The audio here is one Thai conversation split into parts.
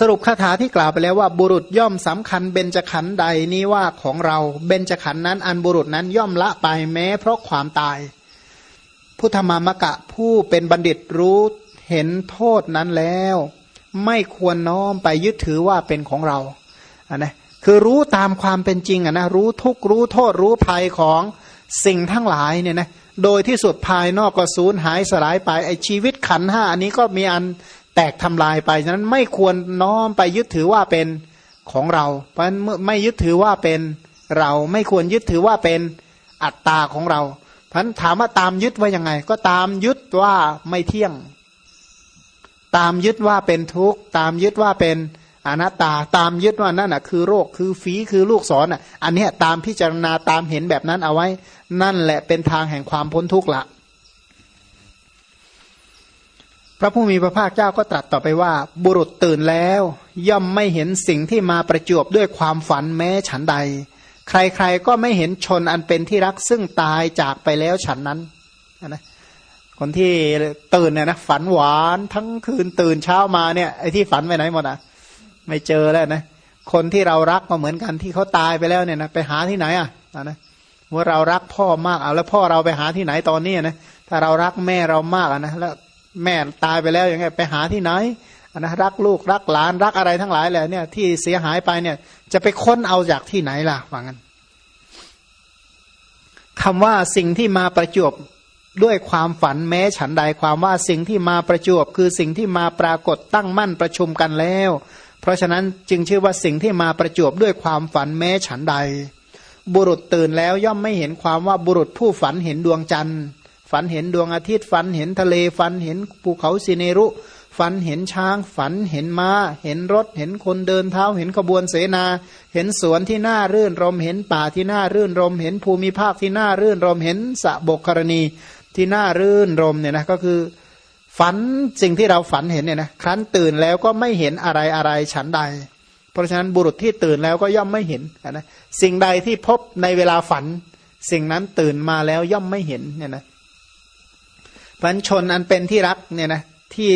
สรุปคาถาที่กล่าวไปแล้วว่าบุรุษย่อมสำคัญเบญจขันธ์ใดนี้ว่าของเราเบญจขันธ์นั้นอันบุรุษนั้นย่อมละไปแม้ เพราะความตาย พุทธมามกะผู้เป็นบัณฑิตรู้เห็นโทษนั้นแล้ว ไม่ควรน้อมไปยึดถือว่าเป็นของเราอะนะคือรู้ตามความเป็นจริงอะนะรู้ทุกข์รู้โทษรู้ภัยของสิ่งทั้งหลายเนี่ยนะโดยที่สุดภายนอกก็สูญหายสลายไปไอชีวิตขันห้าอันนี้ก็มีอัน แตกทำลายไปฉะนั้นไม่ควรน้อมไปยึดถือว่าเป็นของเรา เพราะฉะนั้นไม่ยึดถือว่าเป็นเราไม่ควรยึดถือว่าเป็นอัตตาของเราเพราะฉะนั้นถามว่าตามยึดว่ายังไง ก็ตามยึดว่าไม่เที่ยง ตามยึดว่าเป็นทุกข์ตามยึดว่าเป็นอนัตตาตามยึดว่านั่นอะคือโรคคือฝีคือลูกศรอะอันนี้ตามพิจารณาตามเห็นแบบนั้นเอาไว้ นั่นแหละเป็นทางแห่งความพ้นทุกข์ละ พระผู้มีพระภาคเจ้าก็ตรัสต่อไปว่า บุรุษตื่นแล้ว ย่อมไม่เห็นสิ่งที่มาประจวบด้วยความฝันแม้ฉันใด ใครๆก็ไม่เห็นชนอันเป็นที่รักซึ่งตายจากไปแล้วฉันนั้นนะคนที่ตื่นเนี่ยนะฝันหวานทั้งคืนตื่นเช้ามาเนี่ยไอ้ที่ฝันไปไหนหมดอะ ไม่เจอแล้วนะคนที่เรารักก็เหมือนกันที่เขาตายไปแล้วเนี่ยนะไปหาที่ไหนอะนะว่าเรารักพ่อมากเอาแล้วพ่อเราไปหาที่ไหนตอนนี้นะถ้าเรารักแม่เรามากนะแล้ว แม่ตายไปแล้วยังไงไปหาที่ไหนนะรักลูกรักหลานรักอะไรทั้งหลายแหละเนี่ยที่เสียหายไปเนี่ยจะไปค้นเอาจากที่ไหนล่ะว่างั้นคำว่าสิ่งที่มาประจวบด้วยความฝันแม้ฉันใดความว่าสิ่งที่มาประจวบ คือสิ่งที่มาปรากฏตั้งมั่นประชุมกันแล้ว เพราะฉะนั้นจึงชื่อว่าสิ่งที่มาประจวบด้วยความฝันแม้ฉันใด บุรุษตื่นแล้วย่อมไม่เห็นความว่าบุรุษผู้ฝันเห็นดวงจันทร์ ฝันเห็นดวงอาทิตย์ฝันเห็นทะเลฝันเห็นภูเขาสิเนรุ ฝันเห็นช้าง ฝันเห็นมา้า เห็นรถ เห็นคนเดินเท้า เห็นขบวนเสนา เห็นสวนที่น่ารื่นรม เห็นป่าที่น่ารื่นรม เห็นภูมิภาคที่น่ารื่นรม เห็นสะบกกรณีที่น่ารื่นรมเนี่ยนะก็คือ ฝันสิ่งที่เราฝันเห็นเนี่ยนะครั้นตื่นแล้วก็ไม่เห็นอะไรอะไรฉันใด เพราะฉะนั้นบุรุษที่ตื่นแล้วก็ย่อมไม่เห็นนะสิ่งใดที่พบในเวลาฝัน สิ่งนั้นตื่นมาแล้วย่อมไม่เห็นเนี่ยนะ พันชนอันเป็นที่รักเนี่ยนะที่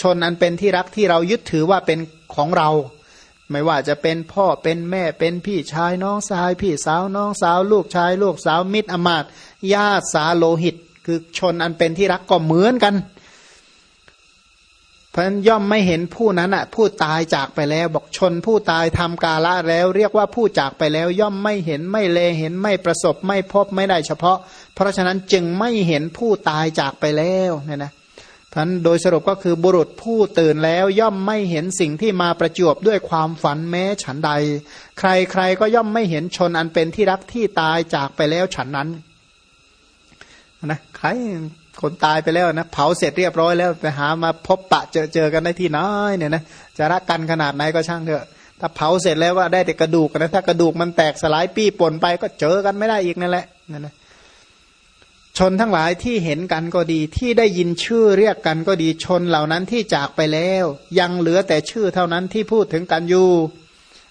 ชนอันเป็นที่รักที่เรายึดถือว่าเป็นของเรา ไม่ว่าจะเป็นพ่อเป็นแม่เป็นพี่ชายน้องชาย พี่สาวน้องสาว ลูกชาย ลูกสาวมิตรอมาตญาติสาโลหิต คือชนอันเป็นที่รักก็เหมือนกัน เพราะฉะนั้นย่อมไม่เห็นผู้นั้นอะผู้ตายจากไปแล้ว บอกชนผู้ตายทำกาละแล้ว เรียกว่าผู้จากไปแล้ว ย่อมไม่เห็นไม่เลเห็นไม่ประสบไม่พบไม่ได้เฉพาะ เพราะฉะนั้นจึงไม่เห็นผู้ตายจากไปแล้วเนี่ยนะท่านโดยสรุปก็คือบุรุษผู้ตื่นแล้ว ย่อมไม่เห็นสิ่งที่มาประจวบด้วยความฝันแม้ฉันใด ใครๆก็ย่อมไม่เห็นชนอันเป็นที่รักที่ตายจากไปแล้วฉันนั้นนะใคร คนตายไปแล้วนะเผาเสร็จเรียบร้อยแล้วไปหามาพบปะเจอเจอกันได้ที่น้อยเนี่ยนะจะรักกันขนาดไหนก็ช่างเถอะ ถ้าเผาเสร็จแล้วว่าได้แต่กระดูกนะถ้ากระดูกมันแตกสลายปี้ป่นไปก็เจอกันไม่ได้อีกนั่นแหละนั่นแหละชนทั้งหลายที่เห็นกันก็ดี ที่ได้ยินชื่อเรียกกันก็ดีชนเหล่านั้นที่จากไปแล้ว ยังเหลือแต่ชื่อเท่านั้นที่พูดถึงกันอยู่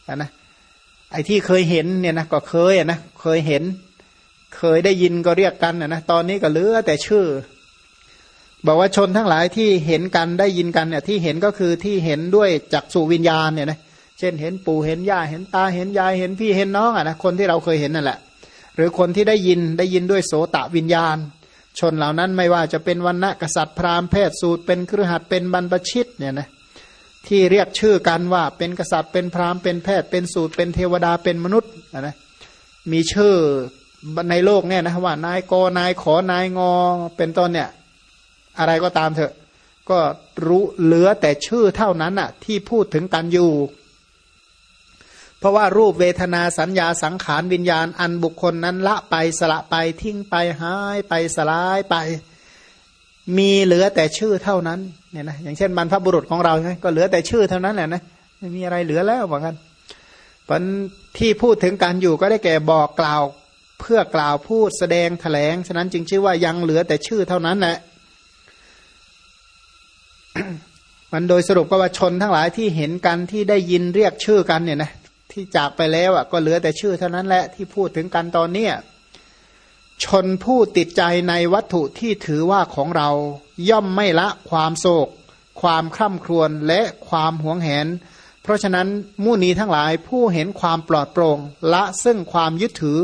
นะไอ้ที่เคยเห็นเนี่ยนะก็เคยนะเคยเห็น เคยได้ยินก็เรียกกันนะตอนนี้ก็เหลือแต่ชื่อ บอกว่าชนทั้งหลายที่เห็นกันได้ยินกันเนี่ยที่เห็นก็คือที่เห็นด้วยจักษุวิญญาณเนี่ยนะเช่นเห็นปู่เห็นย่าเห็นตาเห็นยายเห็นพี่เห็นน้องอะนะคนที่เราเคยเห็นนั่นแหละ หรือคนที่ได้ยินได้ยินด้วยโสตะวิญญาณ ชนเหล่านั้นไม่ว่าจะเป็นวันณะกษัตริย์พราหมณ์เพศสูตรเป็นครือขัดเป็นบรรพชิตเนี่ยนะที่เรียกชื่อกันว่าเป็นกษัตริย์เป็นพราหมณ์เป็นแพทย์เป็นสูตรเป็นเทวดาเป็นมนุษย์นะมีชื่อในโลกเนี่ยนะว่านายกนายขอนายงอเป็นต้นเนี่ย อะไรก็ตามเถอะ ก็รู้เหลือแต่ชื่อเท่านั้นอะที่พูดถึงกันอยู่ เพราะว่ารูปเวทนาสัญญาสังขารวิญญาณอันบุคคลนั้นละไปสละไปทิ้งไปหายไปสลายไป มีเหลือแต่ชื่อเท่านั้นเนี่ยนะอย่างเช่นบรรพบุรุษของเราใช่ไหมก็เหลือแต่ชื่อเท่านั้นแหละนะไม่มีอะไรเหลือแล้วเหมือนกันเพราะที่พูดถึงการอยู่ก็ได้แก่บอกกล่าว เพื่อกล่าวพูดแสดงแถลง ฉะนั้นจึงชื่อว่ายังเหลือแต่ชื่อเท่านั้นแหละ มันโดยสรุปก็ว่าชนทั้งหลายที่เห็นกันที่ได้ยินเรียกชื่อกันเนี่ยนะที่จากไปแล้วอะก็เหลือแต่ชื่อเท่านั้นแหละที่พูดถึงกันตอนเนี้ยชนผู้ติดใจในวัตถุที่ถือว่าของเราย่อมไม่ละความโศก ความคร่ำครวญและความหวงแหน เพราะฉะนั้นมุนีทั้งหลายผู้เห็นความปลอดโปร่งละซึ่งความยึดถือ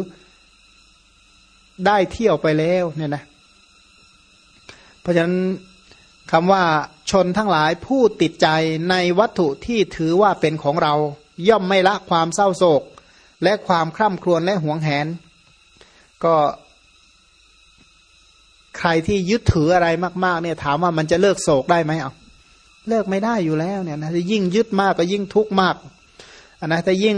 ได้เที่ยวไปแล้วเนี่ยนะ เพราะฉะนั้นคำว่า ชนทั้งหลายผู้ติดใจในวัตถุที่ถือว่าเป็นของเรา ย่อมไม่ละความเศร้าโศก และความคร่ำครวญและหวงแหน ก็ใครที่ยึดถืออะไรมาก ๆ เนี่ยถามว่ามันจะเลิกโศกได้ไหมเอาเลิกไม่ได้อยู่แล้วเนี่ยนะยิ่งยึดมากก็ยิ่งทุกข์มากอันนะแต่ยิ่ง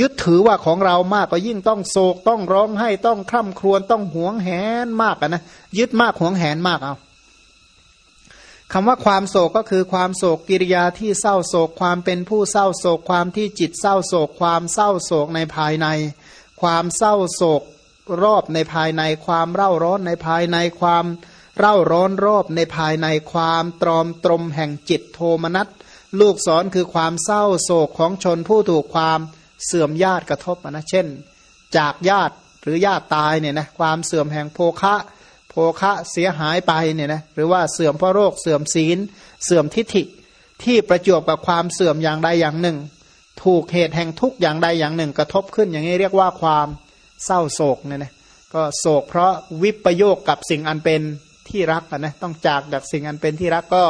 ยึดถือว่าของเรามากก็ยิ่งต้องโศกต้องร้องไห้ต้องคร่ำครวญต้องหวงแหนมากนะยึดมากหวงแหนมากเอา คำว่าความโศกก็คือความโศกกิริยาที่เศร้าโศก ความเป็นผู้เศร้าโศก ความที่จิตเศร้าโศก ความเศร้าโศกในภายใน ความเศร้าโศกรอบในภายใน ความเร่าร้อนในภายใน ความเร่าร้อนรอบในภายใน ความตรอมตรมแห่งจิตโทมนัสลูกศรคือความเศร้าโศกของชนผู้ถูกความเสื่อมญาติกระทบนะเช่น จากญาติหรือญาติตายเนี่ยนะความเสื่อมแห่งโภคะ ภคะเสียหายไปเนี่ยนะหรือว่าเสื่อมเพราะโรคเสื่อมศีล เสื่อมทิฏฐิที่ประจวบกับความเสื่อมอย่างใดอย่างหนึ่ง ถูกเหตุแห่งทุกอย่างใดอย่างหนึ่ง กระทบขึ้นอย่างนี้เรียกว่าความเศร้าโศกเนี่ยนะก็โศกเพราะวิปโยคกับสิ่งอันเป็นที่รักนะต้องจากจากสิ่งอันเป็นที่รักก็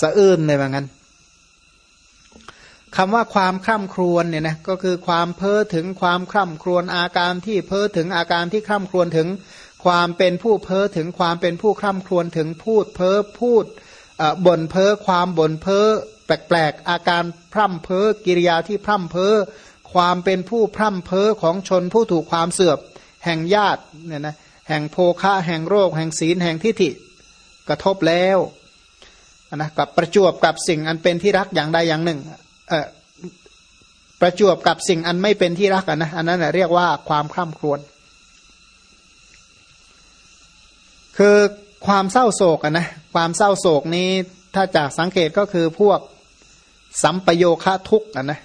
สะอื้นเลยว่างั้นคำว่าความคร่ำครวญเนี่ยนะก็คือความเพ้อถึงความคร่ำครวญอาการที่เพ้อถึงอาการที่คร่ำครวญถึง ความเป็นผู้เพ้อถึงความเป็นผู้คร่ำครวญถึงพูดเพ้อพูดบ่นเพ้อความบ่นเพ้อแปลกๆ อาการพร่ำเพ้อกิริยาที่พร่ำเพ้อความเป็นผู้พร่ำเพ้อของชนผู้ถูกความเสื่อมแห่งญาติเนี่ยนะแห่งโภคะแห่งโรค แห่งศีลแห่งทิฏฐิกระทบแล้วนะกับประจวบกับสิ่งอันเป็นที่รักอย่างใดอย่างหนึ่งประจวบกับสิ่งอันไม่เป็นที่รักนะอันนั้นเรียกว่าความคร่ำครวญ คือความเศร้าโศกนะความเศร้าโศกนี้ถ้าจากสังเกตก็คือพวกสัมปโยคะทุกข์นะ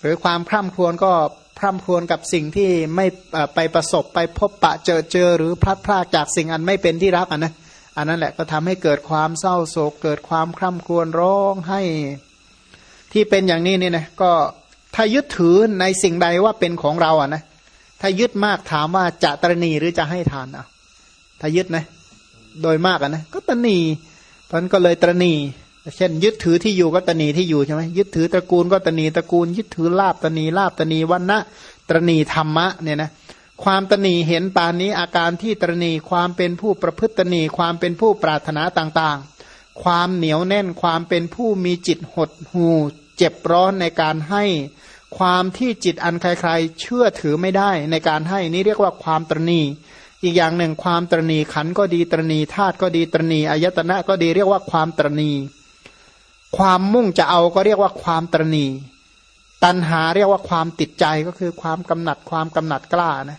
หรือความคร่ำครวญก็พร่ำครวญกับสิ่งที่ไม่ไปประสบไปพบปะเจอเจอ หรือพลัดพรากจากสิ่งอันไม่เป็นที่รักอะนะอันนั้นแหละก็ทำให้เกิดความเศร้าโศก เกิดความคร่ำครวญร้องให้ที่เป็นอย่างนี้นี่นะก็ถ้ายึดถือในสิ่งใดว่าเป็นของเราอะนะถ้ายึดมากถามว่าจะตรณีหรือจะให้ทานอะ ถ้ายึดนะ โดยมากอะนะก็ตรณีเพราะนั้นก็เลยตรณีเช่น ยึดถือที่อยู่ก็ตณีที่อยู่ใช่ไหมยึดถือตระกูลก็ตณีตระกูล ยึดถือลาบตณีลาบตณีวันนะตรณีธรรมะเนี่ยนะความตณีเห็นปานนี้อาการที่ตรณีความเป็นผู้ประพฤติตณีความเป็นผู้ปรารถนาต่างๆ ความเหนียวแน่นความเป็นผู้มีจิตหดหูเจ็บร้อนในการให้ ความที่จิตอันใครๆ เชื่อถือไม่ได้ในการให้นี้เรียกว่าความตรณี อีกอย่างหนึ่งความตรณีขันก็ดีตรณีธาตุก็ดีตรณีอายตนะก็ดีเรียกว่าความตรณี ความมุ่งจะเอาก็เรียกว่าความตรณี ตัณหาเรียกว่าความติดใจก็คือความกำหนัดความกำหนัดกล้านะ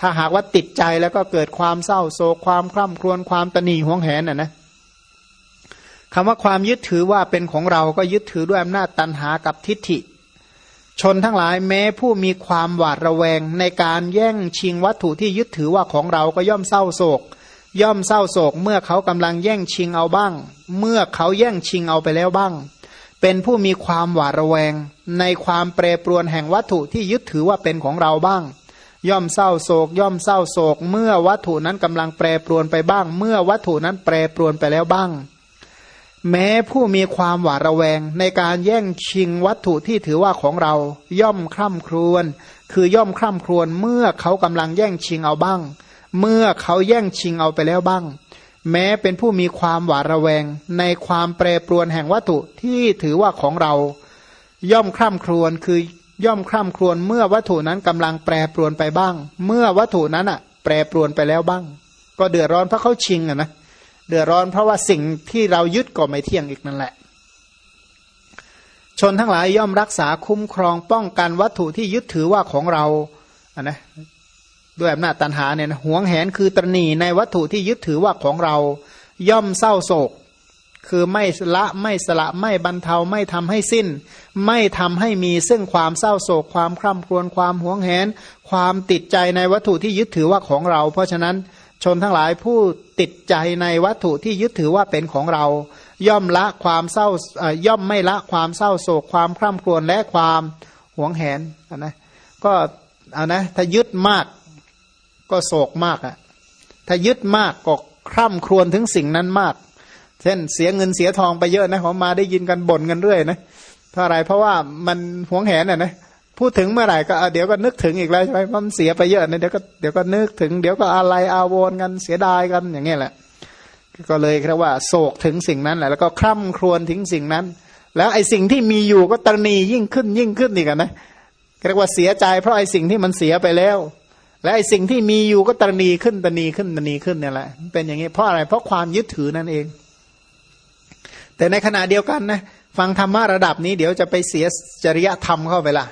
ถ้าหากว่าติดใจแล้วก็เกิดความเศร้าโศกความคร่ำครวญความตนีห่วงแหนน่ะนะคำว่าความยึดถือว่าเป็นของเราก็ยึดถือด้วยอำนาจตันหากับทิฏฐิ ชนทั้งหลายแม้ผู้มีความหวาดระแวงในการแย่งชิงวัตถุที่ยึดถือว่าของเราก็ย่อมเศร้าโศก ย่อมเศร้าโศก เมื่อเขากำลังแย่งชิงเอาบ้าง เมื่อเขาแย่งชิงเอาไปแล้วบ้าง เป็นผู้มีความหวาดระแวง ในความแปรปรวนแห่งวัตถุที่ยึดถือว่าเป็นของเราบ้าง ย่อมเศร้าโศก ย่อมเศร้าโศก เมื่อวัตถุนั้นกำลังแปรปรวนไปบ้าง เมื่อวัตถุนั้นแปรปรวนไปแล้วบ้าง แม้ผู้มีความหวาดระแวง ในการแย่งชิงวัตถุที่ถือว่าของเราย่อมคร่ำครวญคือย่อมคร่ำครวญเมื่อเขากำลังแย่งชิงเอาบ้าง เมื่อเขาแย่งชิงเอาไปแล้วบ้าง แม้เป็นผู้มีความหวาดระแวง ในความแปรปรวนแห่งวัตถุที่ถือว่าของเรา ย่อมคร่ำครวญคือย่อมคร่ำครวญเมื่อวัตถุนั้นกำลังแปรปรวนไปบ้าง เมื่อวัตถุนั้นอะ แปรปรวนไปแล้วบ้าง ก็เดือดร้อนเพราะเขาชิงอะนะเดือดร้อนเพราะว่าสิ่งที่เรายึดก็ไม่เที่ยงอีกนั่นแหละ ชนทั้งหลายย่อมรักษาคุ้มครองป้องกันวัตถุที่ยึดถือว่าของเราอะนะด้วยอำนาจตันหาเนี่ยนะหวงแหนคือตรณีในวัตถุที่ยึดถือว่าของเรา ย่อมเศร้าโศก คือไม่ละไม่สละไม่บรรเทาไม่ทำให้สิ้น ไม่ทำให้มีซึ่งความเศร้าโศก ความคร่ำครวญความหวงแหน ความติดใจในวัตถุที่ยึดถือว่าของเรา เพราะฉะนั้น ชนทั้งหลายผู้ติดใจในวัตถุที่ยึดถือว่าเป็นของเรา ย่อมละความเศร้าย่อมไม่ละความเศร้าโศกความคร่ำครวญและความหวงแหนนะก็เอานะถ้ายึดมากก็โศกมากอะถ้ายึดมากก็คร่ำครวญถึงสิ่งนั้นมาก เช่นเสียเงินเสียทองไปเยอะนะผมมาได้ยินกันบ่นกันเรื่อยนะเพราะอะไรเพราะว่ามันหวงแหนอะนะ พูดถึงเมื่อไหร่ก็เดี๋ยวก็นึกถึงอีกแล้วใช่ไหมมันเสียไปเยอะนะเดี๋ยวก็เดี๋ยวก็นึกถึง เดี๋ยวก็อะไรอาวรกันเสียดายกันอย่างเงี้ยแหละ ก็เลยเรียกว่าโศกถึงสิ่งนั้นแหละแล้วก็คร่ำครวญถึงสิ่งนั้น แล้วไอ้สิ่งที่มีอยู่ก็ตรณียิ่งขึ้นยิ่งขึ้นอีกนะเรียกว่าเสียใจ เพราะไอ้สิ่งที่มันเสียไปแล้ว และไอ้สิ่งที่มีอยู่ก็ตรณีขึ้นตรณีขึ้นตรณีขึ้นเนี่ยแหละเป็นอย่างนี้เพราะอะไรเพราะความยึดถือนั่นเอง แต่ในขณะเดียวกันนะฟังธรรมะระดับนี้เดี๋ยวจะไปเสียจริยธรรมเข้าไปละ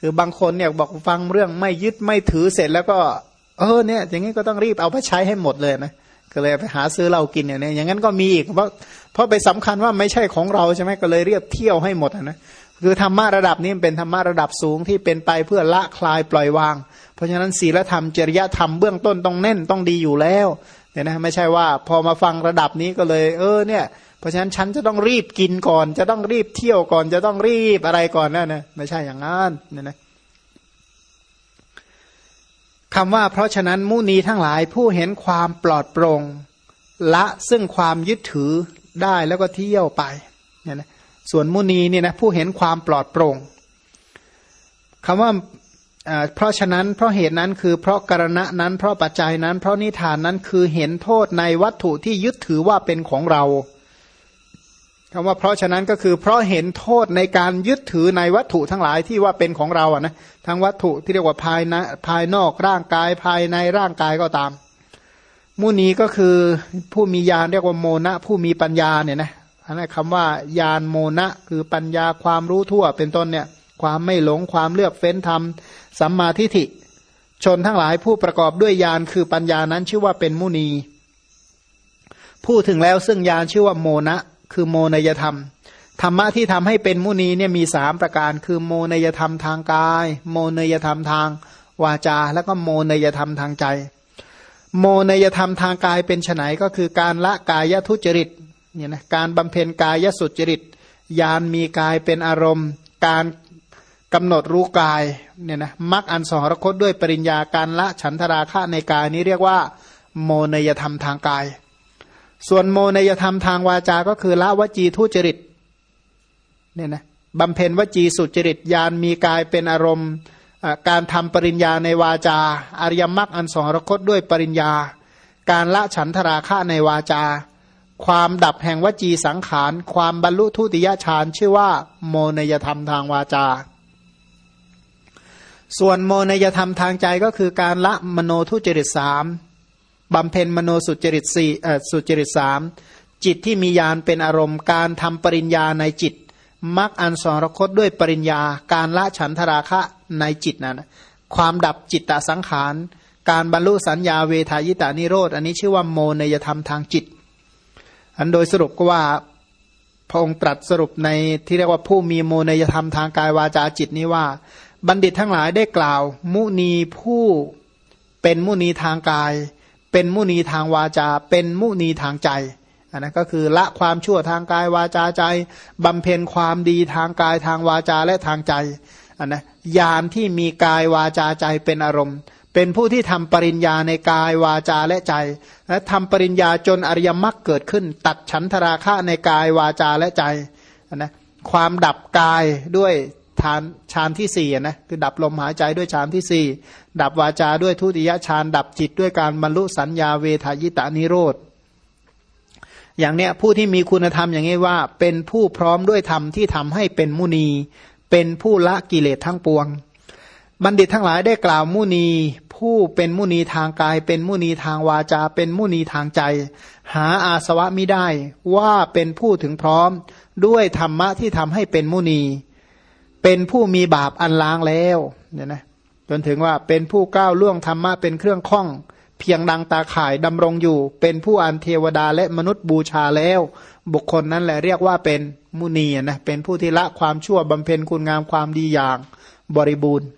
คือบางคนเนี่ยบอกฟังเรื่องไม่ยึดไม่ถือเสร็จแล้วก็ เออเนี่ย อย่างนี้ก็ต้องรีบเอาไปใช้ให้หมดเลยนะก็เลยไปหาซื้อเหล้ากินอย่างนี้อย่างนั้นก็มีอีกเพราะเพราะไปสำคัญว่าไม่ใช่ของเราใช่ไหมก็เลยเรียบเที่ยวให้หมดนะคือธรรมะระดับนี้เป็นธรรมะระดับสูงที่เป็นไปเพื่อละคลายปล่อยวาง เพราะฉะนั้นศีลธรรมจริยธรรมเบื้องต้นต้องเน้นต้องดีอยู่แล้วเนี่ยนะไม่ใช่ว่าพอมาฟังระดับนี้ก็เลย เออเนี่ย เพราะฉะนั้นฉันจะต้องรีบกินก่อน จะต้องรีบเที่ยวก่อน จะต้องรีบอะไรก่อนนะนนะไม่ใช่อย่างนั้นเนี่ยนะคำว่าเพราะฉะนั้นมุนีทั้งหลายผู้เห็นความปลอดโปร่งละซึ่งความยึดถือได้แล้วก็เที่ยวไปเนี่ยนะส่วนมุนีเนี่ยนะผู้เห็นความปลอดโปร่งคำว่าเพราะฉะนั้นเพราะเหตุนั้นคือเพราะกรณะนั้นเพราะปัจจัยนั้น เพราะนิทานนั้นคือเห็นโทษในวัตถุที่ยึดถือว่าเป็นของเรา คำว่าเพราะฉะนั้นก็คือเพราะเห็นโทษในการยึดถือในวัตถุทั้งหลายที่ว่าเป็นของเราอะนะทั้งวัตถุที่เรียกว่าภายในภายนอกร่างกายภายในร่างกายก็ตาม มุนีก็คือผู้มีญาณเรียกว่าโมนะผู้มีปัญญาเนี่ยนะอันนั้นคำว่าญาณโมนะคือปัญญาความรู้ทั่วเป็นต้นเนี่ยความไม่หลงความเลือกเฟ้นธรรมสัมมาทิฏฐิ ชนทั้งหลายผู้ประกอบด้วยญาณคือปัญญานั้นชื่อว่าเป็นมุนีพูดถึงแล้วซึ่งญาณชื่อว่าโมนะ คือโมนยธรรม ธรรมะที่ทำให้เป็นมุนีเนี่ยมีสามประการ คือโมนยธรรมทางกาย โมนยธรรมทางวาจา แล้วก็โมนยธรรมทางใจ โมนยธรรมทางกายเป็นไนก็คือการละกายทุจริตเนี่ยนะการบำเพ็ญกายสุจริต ยานมีกายเป็นอารมณ์ การกำหนดรู้กายเนี่ยนะมักอันสองรคตด้วยปริญญาการละฉันทราคะในกายนี้เรียกว่า โมนยธรรมทางกาย ส่วนโมนยธรรมทางวาจาก็คือละวจีทุจริตเนี่ยนะบำเพ็ญวจีสุจริตยานมีกายเป็นอารมณ์การทำปริญญาในวาจาอริยมรรคอันสองรคตด้วยปริญญา การละฉันทราคะในวาจา ความดับแห่งวจีสังขาร ความบรรลุทุติยฌานชื่อว่า โมนยธรรมทางวาจา ส่วนโมนยธรรมทางใจก็คือการละมโนทุจริตสาม บำเพ็ญมโนสุจริตสี่สุจริตสามจิตที่มียานเป็นอารมณ์การทำปริญญาในจิตมักอันสรคตด้วยปริญญา การละฉันทราคะในจิตนั้นความดับจิตตสังขาร การบรรลุสัญญาเวทายตานิโรธ อันนี้ชื่อว่าโมนยธรรมทางจิต อันโดยสรุปก็ว่าพระองค์ตรัสสรุปในที่เรียกว่าผู้มีโมนยธรรมทางกายวาจาจิตนี้ว่า บัณฑิตทั้งหลายได้กล่าว มุนีผู้เป็นมุนีทางกาย เป็นมุนีทางวาจา เป็นมุนีทางใจอันนั้นก็คือละความชั่วทางกายวาจาใจบำเพ็ญความดีทางกายทางวาจาและทางใจอันนะยานที่มีกายวาจาใจเป็นอารมณ์ เป็นผู้ที่ทำปริญญาในกายวาจาและใจ และทำปริญญาจนอริยมรรคเกิดขึ้น ตัดฉันทราคะในกายวาจาและใจนะความดับกายด้วย ฌานฌานที่สี่นะคือดับลมหายใจด้วยฌานที่สี่ดับวาจาด้วยทุติยฌานดับจิตด้วยการบรรลุสัญญาเวทายตานิโรธอย่างเนี้ยผู้ที่มีคุณธรรมอย่างนี้ว่า เป็นผู้พร้อมด้วยธรรมที่ทำให้เป็นมุนี เป็นผู้ละกิเลสทั้งปวง บัณฑิตทั้งหลายได้กล่าวมุนี ผู้เป็นมุนีทางกาย เป็นมุนีทางวาจา เป็นมุนีทางใจ หาอาสวะมิได้ว่าเป็นผู้ถึงพร้อมด้วยธรรมะที่ทำให้เป็นมุนี เป็นผู้มีบาปอันล้างแล้วเนี่ยนะจนถึงว่าเป็นผู้ก้าวล่วงธรรมะเป็นเครื่องข้อง เพียงดังตาข่ายดำรงอยู่ เป็นผู้อันเทวดาและมนุษย์บูชาแล้ว บุคคลนั้นแหละเรียกว่าเป็นมุนีนะเป็นผู้ที่ละความชั่วบำเพ็ญคุณงามความดีอย่างบริบูรณ์